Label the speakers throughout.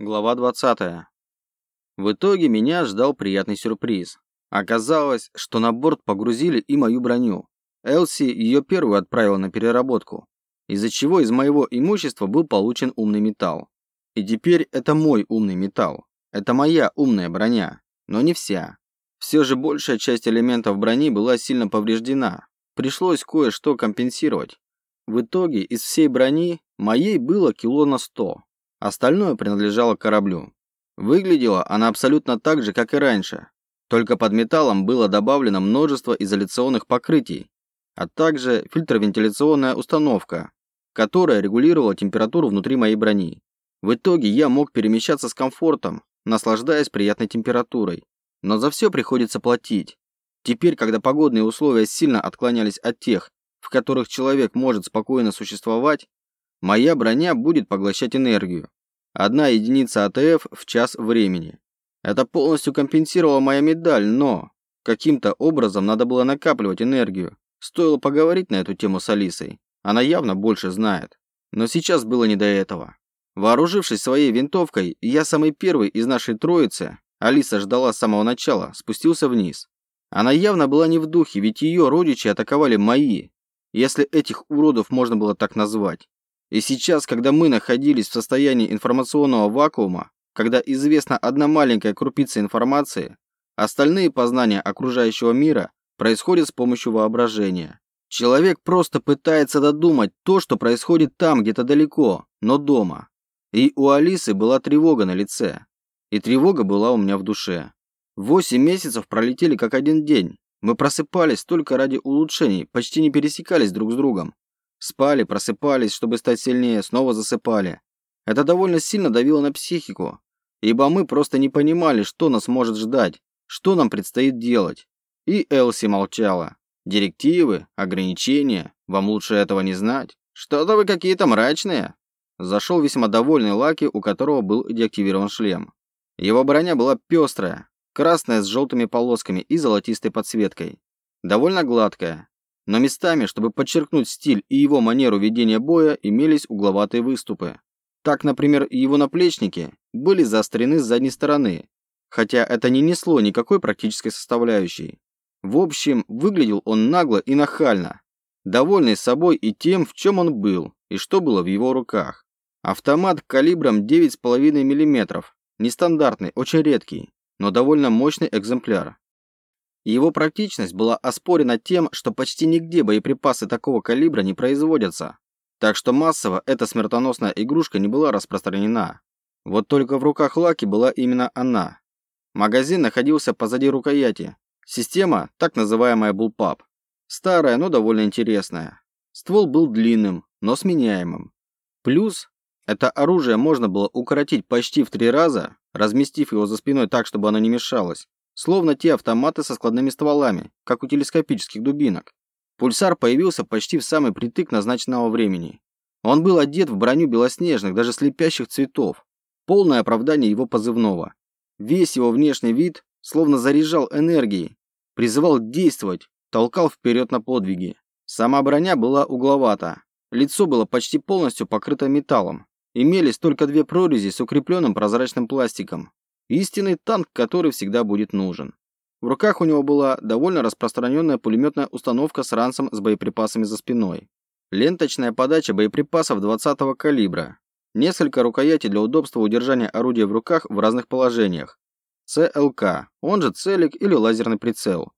Speaker 1: Глава 20. В итоге меня ждал приятный сюрприз. Оказалось, что на борт погрузили и мою броню. Элси ее первую отправила на переработку, из-за чего из моего имущества был получен умный металл. И теперь это мой умный металл. Это моя умная броня, но не вся. Все же большая часть элементов брони была сильно повреждена. Пришлось кое-что компенсировать. В итоге из всей брони моей было кило на сто. Остальное принадлежало кораблю. Выглядела она абсолютно так же, как и раньше, только под металлом было добавлено множество изоляционных покрытий, а также фильтровентиляционная установка, которая регулировала температуру внутри моей брони. В итоге я мог перемещаться с комфортом, наслаждаясь приятной температурой. Но за все приходится платить. Теперь, когда погодные условия сильно отклонялись от тех, в которых человек может спокойно существовать, моя броня будет поглощать энергию, Одна единица АТФ в час времени. Это полностью компенсировала моя медаль, но каким-то образом надо было накапливать энергию. Стоило поговорить на эту тему с Алисой. Она явно больше знает. Но сейчас было не до этого. Вооружившись своей винтовкой, я самый первый из нашей троицы, Алиса ждала с самого начала, спустился вниз. Она явно была не в духе, ведь ее родичи атаковали мои, если этих уродов можно было так назвать. И сейчас, когда мы находились в состоянии информационного вакуума, когда известна одна маленькая крупица информации, остальные познания окружающего мира происходят с помощью воображения. Человек просто пытается додумать то, что происходит там, где-то далеко, но дома. И у Алисы была тревога на лице. И тревога была у меня в душе. Восемь месяцев пролетели как один день. Мы просыпались только ради улучшений, почти не пересекались друг с другом. Спали, просыпались, чтобы стать сильнее, снова засыпали. Это довольно сильно давило на психику, ибо мы просто не понимали, что нас может ждать, что нам предстоит делать. И Элси молчала. Директивы, ограничения, вам лучше этого не знать. Что-то вы какие-то мрачные. Зашел весьма довольный Лаки, у которого был деактивирован шлем. Его броня была пестрая, красная с желтыми полосками и золотистой подсветкой. Довольно гладкая, но местами, чтобы подчеркнуть стиль и его манеру ведения боя, имелись угловатые выступы. Так, например, его наплечники были заострены с задней стороны, хотя это не несло никакой практической составляющей. В общем, выглядел он нагло и нахально, довольный собой и тем, в чем он был, и что было в его руках. Автомат калибром 9,5 мм, нестандартный, очень редкий, но довольно мощный экземпляр. Его практичность была оспорена тем, что почти нигде боеприпасы такого калибра не производятся. Так что массово эта смертоносная игрушка не была распространена. Вот только в руках Лаки была именно она. Магазин находился позади рукояти. Система, так называемая Bullpup. Старая, но довольно интересная. Ствол был длинным, но сменяемым. Плюс, это оружие можно было укоротить почти в три раза, разместив его за спиной так, чтобы оно не мешалось. Словно те автоматы со складными стволами, как у телескопических дубинок. Пульсар появился почти в самый притык назначенного времени. Он был одет в броню белоснежных, даже слепящих цветов. Полное оправдание его позывного. Весь его внешний вид словно заряжал энергией, призывал действовать, толкал вперед на подвиги. Сама броня была угловата. Лицо было почти полностью покрыто металлом. Имелись только две прорези с укрепленным прозрачным пластиком, Истинный танк, который всегда будет нужен. В руках у него была довольно распространенная пулеметная установка с ранцем с боеприпасами за спиной. Ленточная подача боеприпасов 20-го калибра. Несколько рукоятей для удобства удержания орудия в руках в разных положениях. ЦЛК, он же целик или лазерный прицел.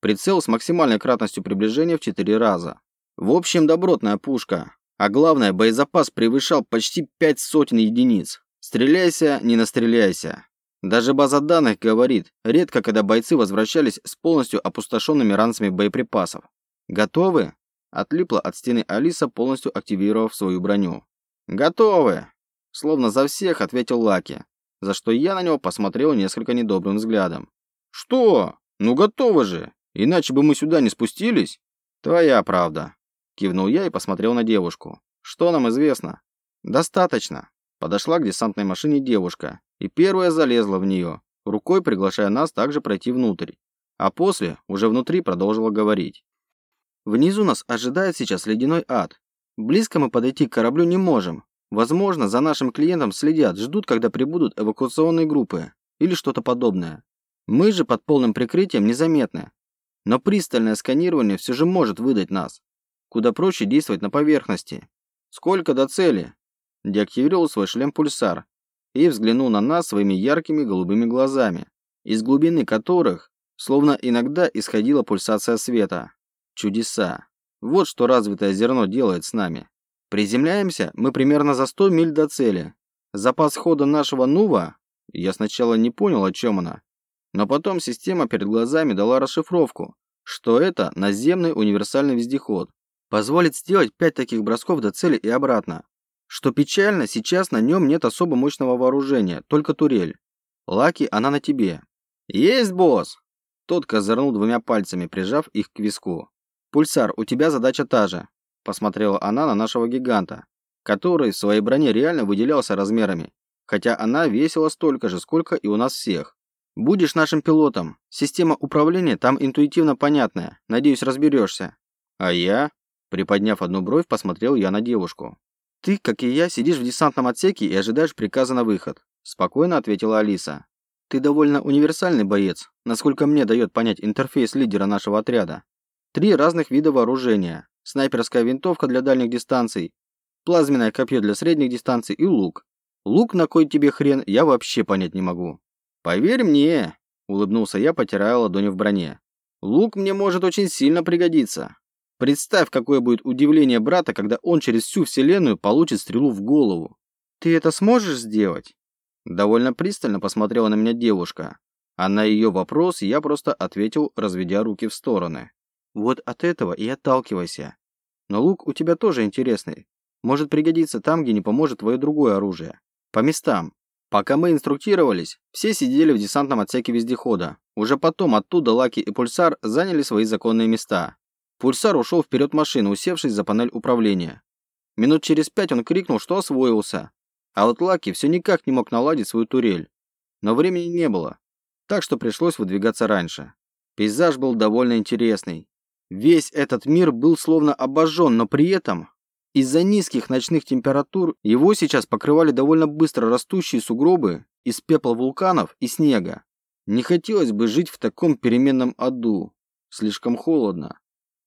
Speaker 1: Прицел с максимальной кратностью приближения в 4 раза. В общем, добротная пушка. А главное, боезапас превышал почти 5 сотен единиц. Стреляйся, не настреляйся. Даже база данных говорит, редко когда бойцы возвращались с полностью опустошенными ранцами боеприпасов. «Готовы?» Отлипла от стены Алиса, полностью активировав свою броню. «Готовы!» Словно за всех ответил Лаки, за что я на него посмотрел несколько недобрым взглядом. «Что? Ну готовы же! Иначе бы мы сюда не спустились!» «Твоя правда!» Кивнул я и посмотрел на девушку. «Что нам известно?» «Достаточно!» Подошла к десантной машине девушка и первая залезла в нее, рукой приглашая нас также пройти внутрь. А после, уже внутри, продолжила говорить. Внизу нас ожидает сейчас ледяной ад. Близко мы подойти к кораблю не можем. Возможно, за нашим клиентом следят, ждут, когда прибудут эвакуационные группы или что-то подобное. Мы же под полным прикрытием незаметны. Но пристальное сканирование все же может выдать нас. Куда проще действовать на поверхности. Сколько до цели? Деактивировал свой шлем пульсар и взглянул на нас своими яркими голубыми глазами, из глубины которых, словно иногда исходила пульсация света. Чудеса. Вот что развитое зерно делает с нами. Приземляемся мы примерно за 100 миль до цели. Запас хода нашего Нува, я сначала не понял, о чем она, но потом система перед глазами дала расшифровку, что это наземный универсальный вездеход. Позволит сделать 5 таких бросков до цели и обратно. Что печально, сейчас на нем нет особо мощного вооружения, только турель. Лаки, она на тебе. Есть, босс! Тот козырнул двумя пальцами, прижав их к виску. Пульсар, у тебя задача та же. Посмотрела она на нашего гиганта, который в своей броне реально выделялся размерами, хотя она весила столько же, сколько и у нас всех. Будешь нашим пилотом. Система управления там интуитивно понятная. Надеюсь, разберешься. А я, приподняв одну бровь, посмотрел я на девушку. «Ты, как и я, сидишь в десантном отсеке и ожидаешь приказа на выход», – спокойно ответила Алиса. «Ты довольно универсальный боец, насколько мне дает понять интерфейс лидера нашего отряда. Три разных вида вооружения. Снайперская винтовка для дальних дистанций, плазменное копье для средних дистанций и лук. Лук на кой тебе хрен, я вообще понять не могу». «Поверь мне», – улыбнулся я, потирая ладони в броне. «Лук мне может очень сильно пригодиться. Представь, какое будет удивление брата, когда он через всю вселенную получит стрелу в голову. Ты это сможешь сделать? Довольно пристально посмотрела на меня девушка. А на ее вопрос я просто ответил, разведя руки в стороны. Вот от этого и отталкивайся. Но лук у тебя тоже интересный. Может пригодиться там, где не поможет твое другое оружие. По местам. Пока мы инструктировались, все сидели в десантном отсеке вездехода. Уже потом оттуда Лаки и Пульсар заняли свои законные места. Пульсар ушел вперед машины, усевшись за панель управления. Минут через пять он крикнул, что освоился. А вот Лаки все никак не мог наладить свою турель. Но времени не было, так что пришлось выдвигаться раньше. Пейзаж был довольно интересный. Весь этот мир был словно обожжен, но при этом из-за низких ночных температур его сейчас покрывали довольно быстро растущие сугробы из пепла вулканов и снега. Не хотелось бы жить в таком переменном аду. Слишком холодно.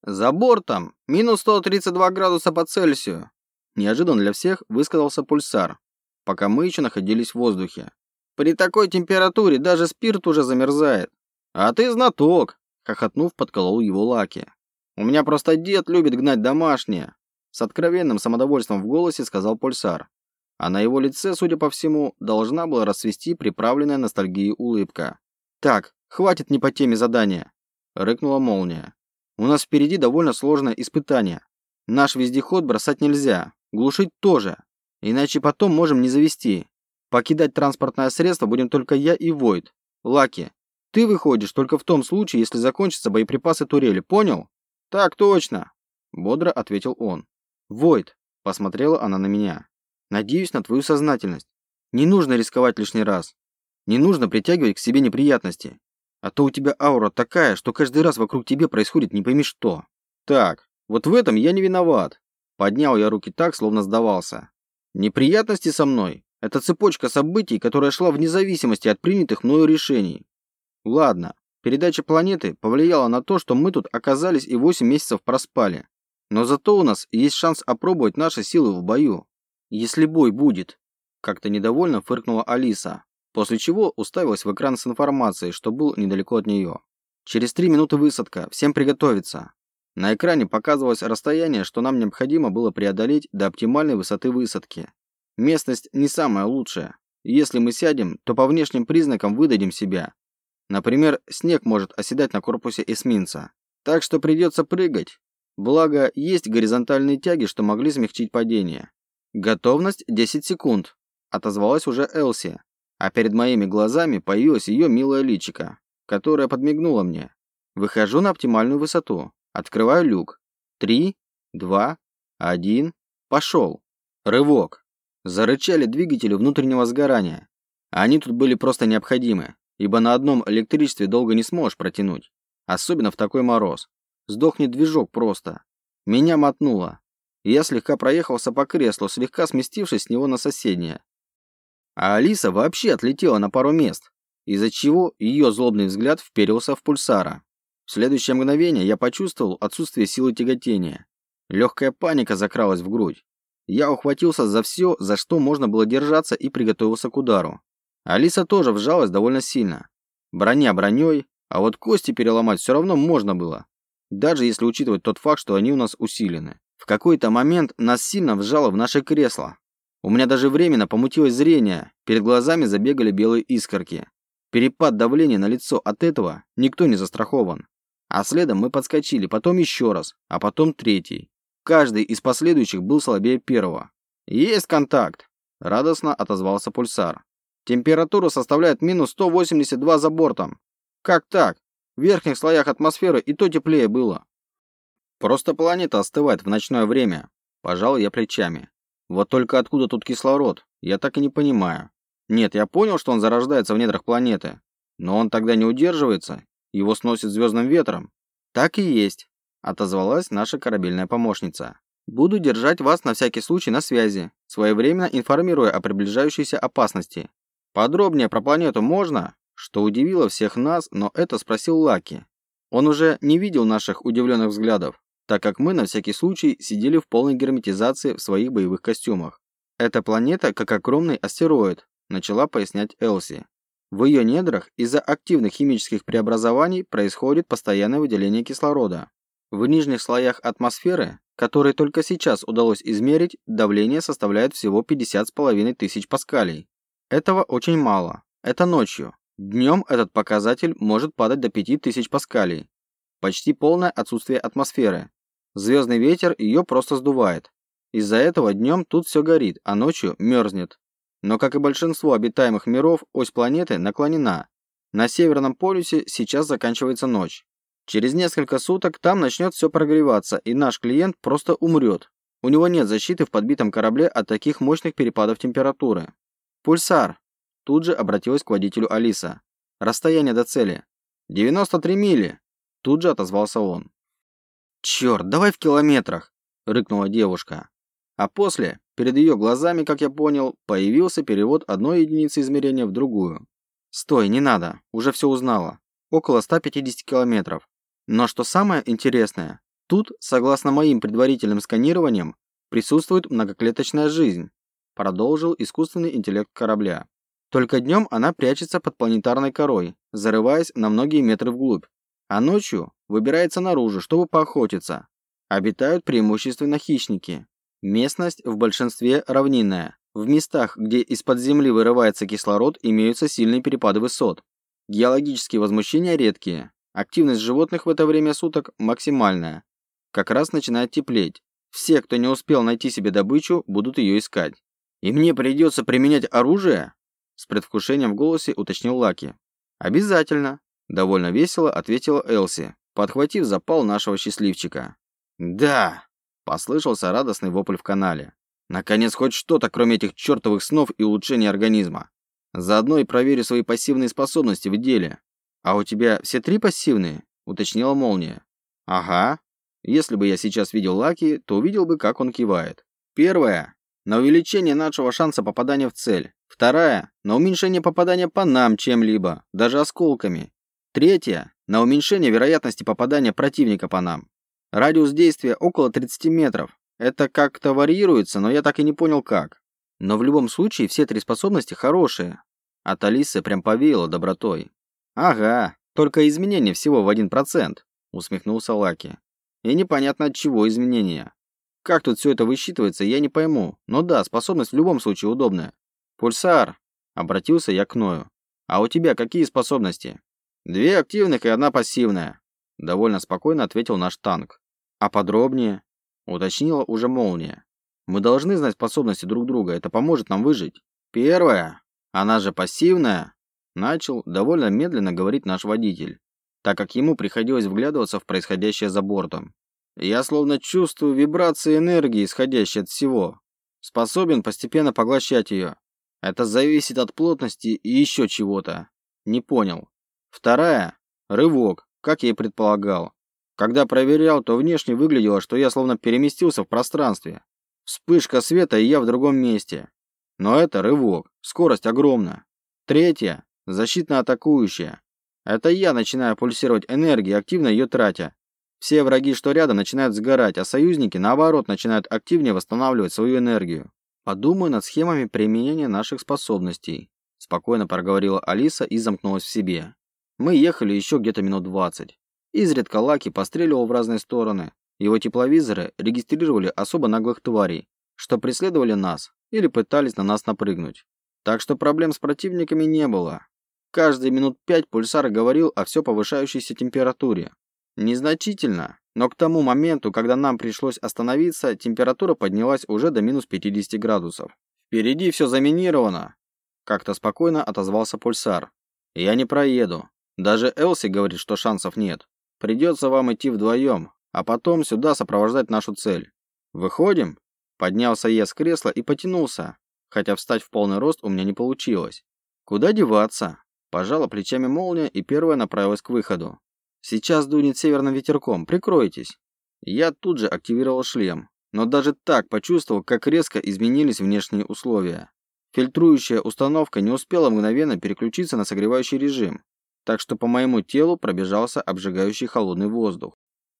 Speaker 1: «За бортом! Минус 132 градуса по Цельсию!» Неожиданно для всех высказался пульсар, пока мы еще находились в воздухе. «При такой температуре даже спирт уже замерзает. А ты знаток!» Хохотнув, подколол его Лаки. «У меня просто дед любит гнать домашнее!» С откровенным самодовольством в голосе сказал пульсар. А на его лице, судя по всему, должна была расцвести приправленная ностальгией улыбка. «Так, хватит не по теме задания!» Рыкнула молния. У нас впереди довольно сложное испытание. Наш вездеход бросать нельзя, глушить тоже, иначе потом можем не завести. Покидать транспортное средство будем только я и Войд. Лаки, ты выходишь только в том случае, если закончатся боеприпасы турели, понял? Так точно, бодро ответил он. Войд, посмотрела она на меня. Надеюсь на твою сознательность. Не нужно рисковать лишний раз. Не нужно притягивать к себе неприятности. А то у тебя аура такая, что каждый раз вокруг тебя происходит не пойми что. Так, вот в этом я не виноват. Поднял я руки так, словно сдавался. Неприятности со мной – это цепочка событий, которая шла вне зависимости от принятых мною решений. Ладно, передача планеты повлияла на то, что мы тут оказались и 8 месяцев проспали. Но зато у нас есть шанс опробовать наши силы в бою. Если бой будет. Как-то недовольно фыркнула Алиса после чего уставилась в экран с информацией, что был недалеко от нее. Через три минуты высадка, всем приготовиться. На экране показывалось расстояние, что нам необходимо было преодолеть до оптимальной высоты высадки. Местность не самая лучшая. Если мы сядем, то по внешним признакам выдадим себя. Например, снег может оседать на корпусе эсминца. Так что придется прыгать. Благо, есть горизонтальные тяги, что могли смягчить падение. Готовность 10 секунд, отозвалась уже Элси, а перед моими глазами появилась ее милая личика, которая подмигнула мне. Выхожу на оптимальную высоту, открываю люк. Три, два, один, пошел. Рывок. Зарычали двигатели внутреннего сгорания. Они тут были просто необходимы, ибо на одном электричестве долго не сможешь протянуть. Особенно в такой мороз. Сдохнет движок просто. Меня мотнуло. я слегка проехался по креслу, слегка сместившись с него на соседнее. А Алиса вообще отлетела на пару мест, из-за чего ее злобный взгляд вперился в пульсара. В следующее мгновение я почувствовал отсутствие силы тяготения. Легкая паника закралась в грудь. Я ухватился за все, за что можно было держаться, и приготовился к удару. Алиса тоже вжалась довольно сильно. Броня броней, а вот кости переломать все равно можно было. Даже если учитывать тот факт, что они у нас усилены. В какой-то момент нас сильно вжало в наше кресло. У меня даже временно помутилось зрение, перед глазами забегали белые искорки. Перепад давления на лицо от этого никто не застрахован. А следом мы подскочили, потом еще раз, а потом третий. Каждый из последующих был слабее первого. «Есть контакт!» – радостно отозвался пульсар. «Температура составляет минус 182 за бортом. Как так? В верхних слоях атмосферы и то теплее было». «Просто планета остывает в ночное время», – пожал я плечами. «Вот только откуда тут кислород? Я так и не понимаю. Нет, я понял, что он зарождается в недрах планеты. Но он тогда не удерживается, его сносит звездным ветром. Так и есть отозвалась наша корабельная помощница. Буду держать вас на всякий случай на связи, своевременно информируя о приближающейся опасности. Подробнее про планету можно? Что удивило всех нас, но это спросил Лаки. Он уже не видел наших удивленных взглядов, так как мы на всякий случай сидели в полной герметизации в своих боевых костюмах. Эта планета как огромный астероид, начала пояснять Элси. В ее недрах из-за активных химических преобразований происходит постоянное выделение кислорода. В нижних слоях атмосферы, которые только сейчас удалось измерить, давление составляет всего 50,5 тысяч паскалей. Этого очень мало. Это ночью. Днем этот показатель может падать до 5000 паскалей. Почти полное отсутствие атмосферы. Звездный ветер ее просто сдувает. Из-за этого днем тут все горит, а ночью мерзнет. Но, как и большинство обитаемых миров, ось планеты наклонена. На Северном полюсе сейчас заканчивается ночь. Через несколько суток там начнет все прогреваться, и наш клиент просто умрет. У него нет защиты в подбитом корабле от таких мощных перепадов температуры. «Пульсар!» Тут же обратилась к водителю Алиса. «Расстояние до цели». «93 мили!» Тут же отозвался он. «Черт, давай в километрах!» Рыкнула девушка. А после, перед ее глазами, как я понял, появился перевод одной единицы измерения в другую. «Стой, не надо, уже все узнала. Около 150 километров. Но что самое интересное, тут, согласно моим предварительным сканированиям, присутствует многоклеточная жизнь, продолжил искусственный интеллект корабля. Только днем она прячется под планетарной корой, зарываясь на многие метры вглубь, а ночью выбирается наружу, чтобы поохотиться. Обитают преимущественно хищники. Местность в большинстве равнинная. В местах, где из-под земли вырывается кислород, имеются сильные перепады высот. Геологические возмущения редкие, Активность животных в это время суток максимальная. Как раз начинает теплеть. Все, кто не успел найти себе добычу, будут ее искать. «И мне придется применять оружие?» С предвкушением в голосе уточнил Лаки. «Обязательно», – довольно весело ответила Элси, подхватив запал нашего счастливчика. «Да!» – послышался радостный вопль в канале. «Наконец хоть что-то, кроме этих чертовых снов и улучшения организма. Заодно и проверю свои пассивные способности в деле. «А у тебя все три пассивные?» – уточнила Молния. «Ага. Если бы я сейчас видел Лаки, то увидел бы, как он кивает. Первая – на увеличение нашего шанса попадания в цель. Вторая – на уменьшение попадания по нам чем-либо, даже осколками. Третья – на уменьшение вероятности попадания противника по нам. Радиус действия около 30 метров. Это как-то варьируется, но я так и не понял как. Но в любом случае все три способности хорошие. От Алисы прям повеяло добротой. «Ага, только изменение всего в один процент», — усмехнулся Лаки. «И непонятно от чего изменения. Как тут все это высчитывается, я не пойму. Но да, способность в любом случае удобная. Пульсар, обратился я к Ною. А у тебя какие способности? Две активных и одна пассивная. Довольно спокойно ответил наш танк. А подробнее? Уточнила уже молния. Мы должны знать способности друг друга, это поможет нам выжить. Первая, она же пассивная, Начал довольно медленно говорить наш водитель, так как ему приходилось вглядываться в происходящее за бортом. Я словно чувствую вибрации энергии, исходящей от всего. Способен постепенно поглощать ее. Это зависит от плотности и еще чего-то. Не понял. Вторая – рывок, как я и предполагал. Когда проверял, то внешне выглядело, что я словно переместился в пространстве. Вспышка света, и я в другом месте. Но это рывок, скорость огромна. Третья – защитно-атакующая. Это я начинаю пульсировать энергией, активно ее тратя. Все враги, что рядом, начинают сгорать, а союзники, наоборот, начинают активнее восстанавливать свою энергию. Подумаю над схемами применения наших способностей. Спокойно проговорила Алиса и замкнулась в себе. Мы ехали еще где-то минут двадцать. Изредка Лаки постреливал в разные стороны. Его тепловизоры регистрировали особо наглых тварей, что преследовали нас или пытались на нас напрыгнуть. Так что проблем с противниками не было. Каждые минут пять пульсар говорил о все повышающейся температуре. Незначительно, но к тому моменту, когда нам пришлось остановиться, температура поднялась уже до минус 50 градусов. Впереди все заминировано, как-то спокойно отозвался Пульсар. «Я не проеду. Даже Элси говорит, что шансов нет. Придется вам идти вдвоем, а потом сюда сопровождать нашу цель. Выходим?» Поднялся я с кресла и потянулся, хотя встать в полный рост у меня не получилось. «Куда деваться?» Пожала плечами молния и первая направилась к выходу. «Сейчас дунет северным ветерком, прикройтесь». Я тут же активировал шлем, но даже так почувствовал, как резко изменились внешние условия. Фильтрующая установка не успела мгновенно переключиться на согревающий режим, так что по моему телу пробежался обжигающий холодный воздух.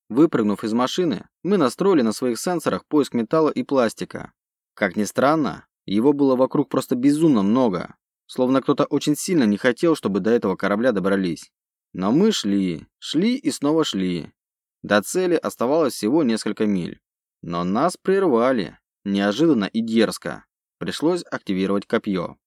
Speaker 1: Выпрыгнув из машины, мы настроили на своих сенсорах поиск металла и пластика. Как ни странно, его было вокруг просто безумно много, словно кто-то очень сильно не хотел, чтобы до этого корабля добрались. Но мы шли, шли и снова шли. До цели оставалось всего несколько миль. Но нас прервали, неожиданно и дерзко. Пришлось активировать копье.